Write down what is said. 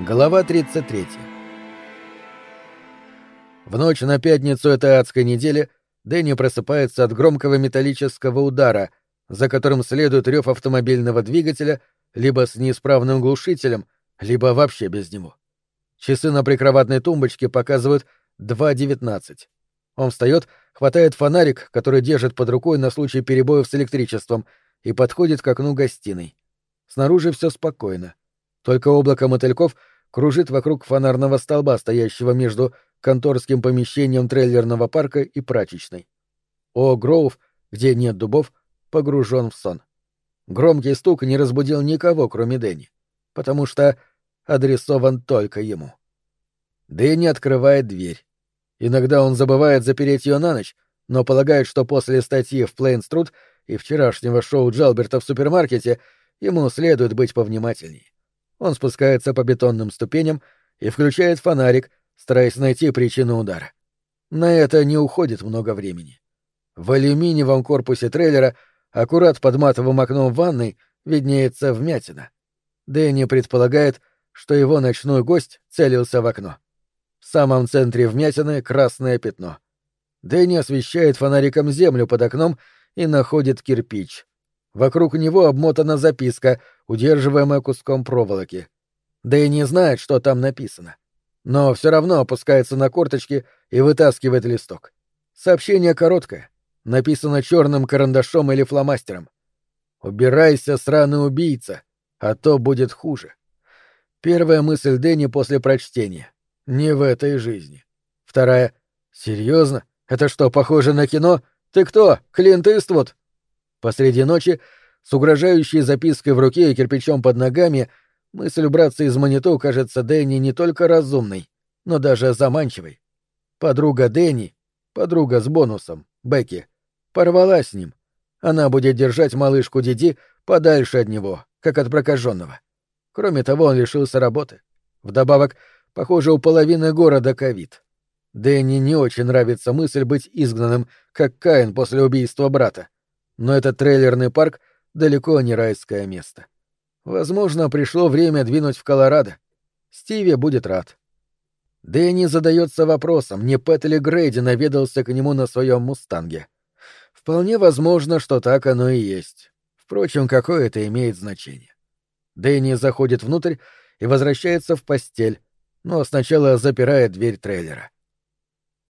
Глава 33. В ночь на пятницу этой адской недели Дэнни просыпается от громкого металлического удара, за которым следует рев автомобильного двигателя либо с неисправным глушителем, либо вообще без него. Часы на прикроватной тумбочке показывают 2.19. Он встает, хватает фонарик, который держит под рукой на случай перебоев с электричеством, и подходит к окну гостиной. Снаружи все спокойно. Только облако мотыльков кружит вокруг фонарного столба, стоящего между конторским помещением трейлерного парка и прачечной. О Гроув, где нет дубов, погружен в сон. Громкий стук не разбудил никого, кроме Дэнни, потому что адресован только ему. Дэнни открывает дверь. Иногда он забывает запереть ее на ночь, но полагает, что после статьи в Плейнструд и вчерашнего шоу Джалберта в супермаркете ему следует быть повнимательнее. Он спускается по бетонным ступеням и включает фонарик, стараясь найти причину удара. На это не уходит много времени. В алюминиевом корпусе трейлера, аккурат под матовым окном ванной, виднеется вмятина. Дэнни предполагает, что его ночной гость целился в окно. В самом центре вмятины красное пятно. Дэнни освещает фонариком землю под окном и находит кирпич. Вокруг него обмотана записка, удерживаемая куском проволоки. Да и не знает, что там написано. Но все равно опускается на корточки и вытаскивает листок. Сообщение короткое. Написано черным карандашом или фломастером. «Убирайся, сраный убийца, а то будет хуже». Первая мысль Дэнни после прочтения. «Не в этой жизни». Вторая. «Серьезно? Это что, похоже на кино? Ты кто, Клинт Иствуд?» Посреди ночи, с угрожающей запиской в руке и кирпичом под ногами, мысль убраться из Манито кажется Дэнни не только разумной, но даже заманчивой. Подруга Дэнни, подруга с бонусом, Бекки, порвала с ним. Она будет держать малышку Диди подальше от него, как от прокаженного. Кроме того, он лишился работы. Вдобавок, похоже, у половины города ковид. Дэнни не очень нравится мысль быть изгнанным, как Каин после убийства брата но этот трейлерный парк далеко не райское место. Возможно, пришло время двинуть в Колорадо. Стиви будет рад. Дэнни задается вопросом, не Пэт или Грейди наведался к нему на своем мустанге. Вполне возможно, что так оно и есть. Впрочем, какое это имеет значение. Дэнни заходит внутрь и возвращается в постель, но сначала запирает дверь трейлера.